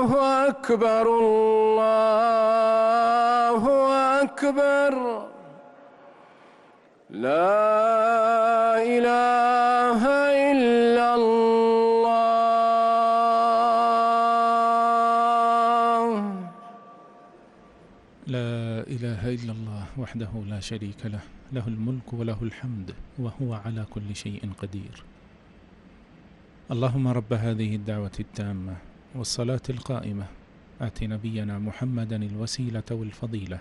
الله أكبر الله أكبر. لا إله إلا الله. لا إله إلا الله وحده لا شريك له له الملك وله الحمد، وهو على كل شيء قدير. اللهم رب هذه الدعوة التامة والصلاة القائمة. آت نبينا محمدا الوسيلة والفضيلة.